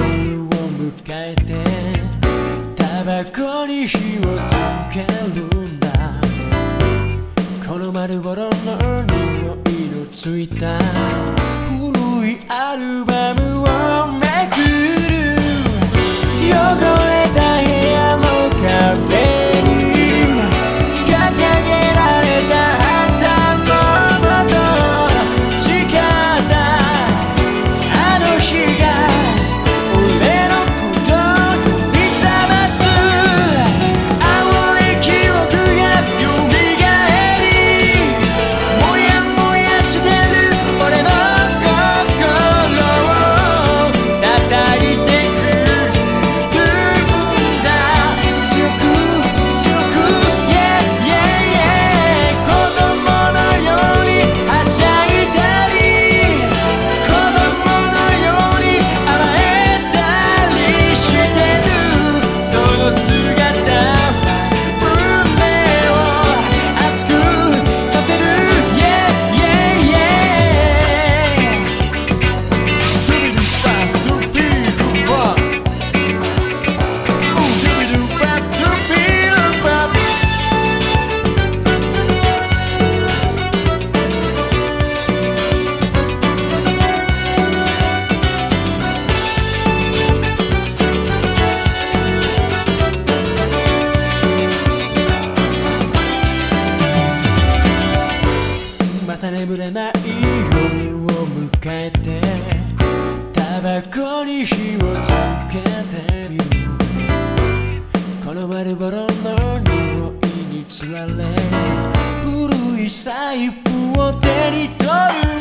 夜を迎えてタバコに火をつけるんだ。この丸ごろの匂いのついた古いアルバムを変えてタバコに火をつけてみる。この丸ボロの匂いにつられ古い財布を手に取る。